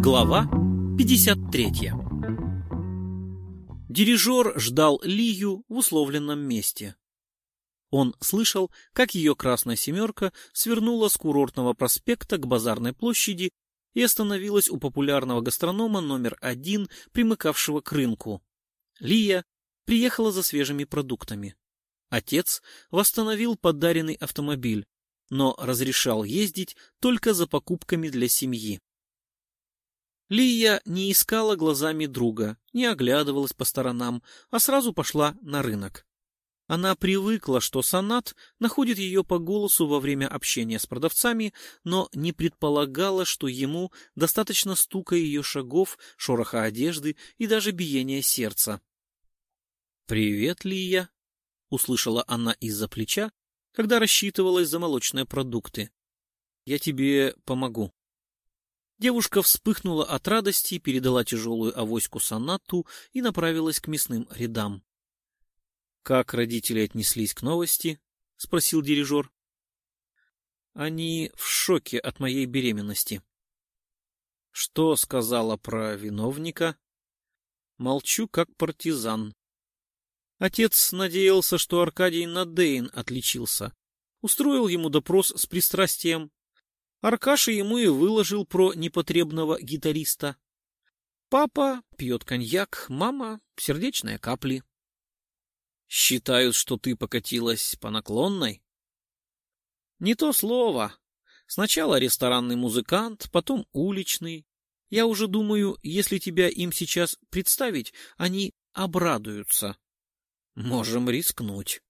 Глава 53 Дирижер ждал Лию в условленном месте. Он слышал, как ее красная семерка свернула с курортного проспекта к базарной площади и остановилась у популярного гастронома номер один, примыкавшего к рынку. Лия приехала за свежими продуктами. Отец восстановил подаренный автомобиль, но разрешал ездить только за покупками для семьи. Лия не искала глазами друга, не оглядывалась по сторонам, а сразу пошла на рынок. Она привыкла, что Санат находит ее по голосу во время общения с продавцами, но не предполагала, что ему достаточно стука ее шагов, шороха одежды и даже биения сердца. «Привет, Лия!» — услышала она из-за плеча, когда рассчитывалась за молочные продукты. «Я тебе помогу». Девушка вспыхнула от радости, передала тяжелую авоську Санату и направилась к мясным рядам. «Как родители отнеслись к новости?» — спросил дирижер. «Они в шоке от моей беременности». «Что сказала про виновника?» «Молчу, как партизан». Отец надеялся, что Аркадий Надейн отличился. Устроил ему допрос с пристрастием. Аркаша ему и выложил про непотребного гитариста. Папа пьет коньяк, мама — сердечные капли. Считают, что ты покатилась по наклонной? Не то слово. Сначала ресторанный музыкант, потом уличный. Я уже думаю, если тебя им сейчас представить, они обрадуются. Можем рискнуть,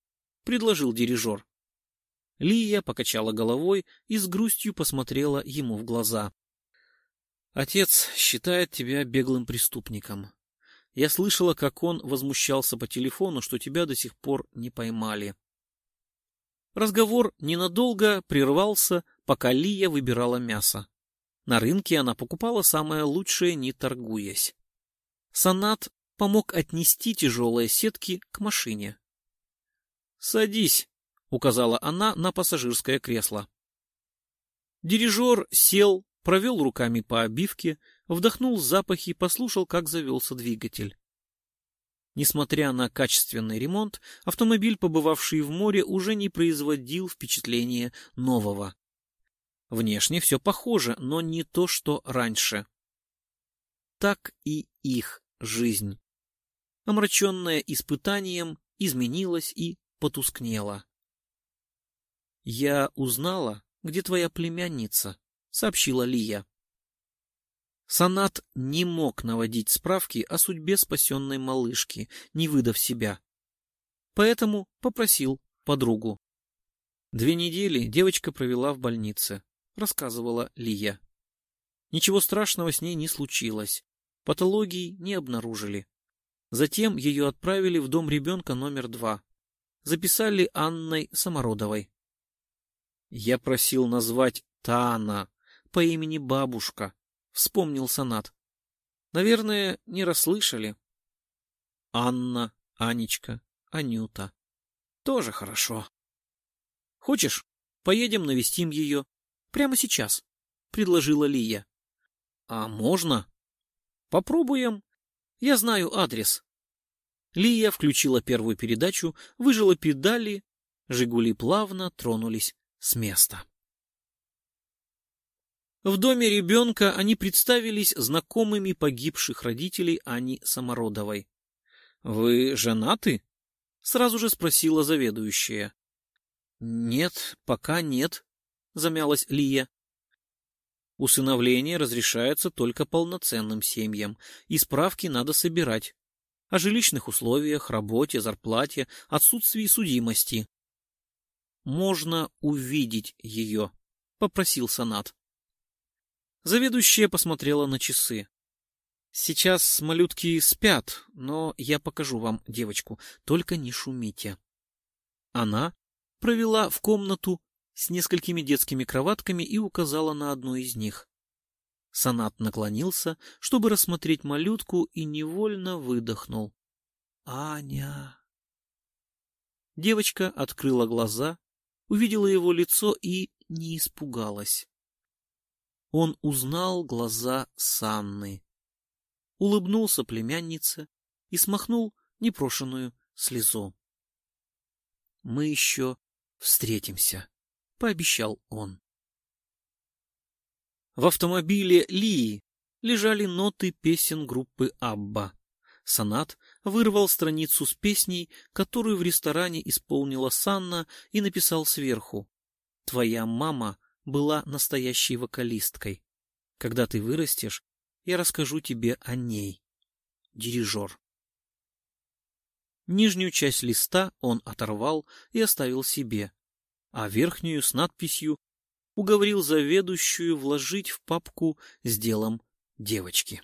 предложил дирижер. Лия покачала головой и с грустью посмотрела ему в глаза. Отец считает тебя беглым преступником. Я слышала, как он возмущался по телефону, что тебя до сих пор не поймали. Разговор ненадолго прервался, пока Лия выбирала мясо. На рынке она покупала самое лучшее, не торгуясь. Санат помог отнести тяжелые сетки к машине. «Садись», — указала она на пассажирское кресло. Дирижер сел, провел руками по обивке, вдохнул запахи, послушал, как завелся двигатель. Несмотря на качественный ремонт, автомобиль, побывавший в море, уже не производил впечатления нового. Внешне все похоже, но не то, что раньше. Так и их жизнь. Омраченная испытанием, изменилась и потускнела. «Я узнала, где твоя племянница», — сообщила Лия. Санат не мог наводить справки о судьбе спасенной малышки, не выдав себя. Поэтому попросил подругу. Две недели девочка провела в больнице, рассказывала Лия. Ничего страшного с ней не случилось. Патологии не обнаружили. Затем ее отправили в дом ребенка номер два. Записали Анной Самородовой. Я просил назвать Тана по имени бабушка, вспомнил Санат. Наверное, не расслышали. Анна, Анечка, Анюта. Тоже хорошо. Хочешь, поедем навестим ее? Прямо сейчас, предложила Лия. А можно? Попробуем. Я знаю адрес. Лия включила первую передачу, выжила педали, «Жигули» плавно тронулись с места. В доме ребенка они представились знакомыми погибших родителей Ани Самородовой. «Вы женаты?» — сразу же спросила заведующая. «Нет, пока нет», — замялась Лия. «Усыновление разрешается только полноценным семьям, и справки надо собирать. О жилищных условиях, работе, зарплате, отсутствии судимости». «Можно увидеть ее», — попросил Санат. Заведующая посмотрела на часы. Сейчас малютки спят, но я покажу вам девочку, только не шумите. Она провела в комнату с несколькими детскими кроватками и указала на одну из них. Санат наклонился, чтобы рассмотреть малютку, и невольно выдохнул. «Аня!» Девочка открыла глаза, увидела его лицо и не испугалась. Он узнал глаза Санны, улыбнулся племяннице и смахнул непрошенную слезу. «Мы еще встретимся», — пообещал он. В автомобиле Лии лежали ноты песен группы «Абба». Санат вырвал страницу с песней, которую в ресторане исполнила Санна, и написал сверху «Твоя мама была настоящей вокалисткой. Когда ты вырастешь, я расскажу тебе о ней. Дирижер». Нижнюю часть листа он оторвал и оставил себе, а верхнюю с надписью уговорил заведующую вложить в папку с делом девочки.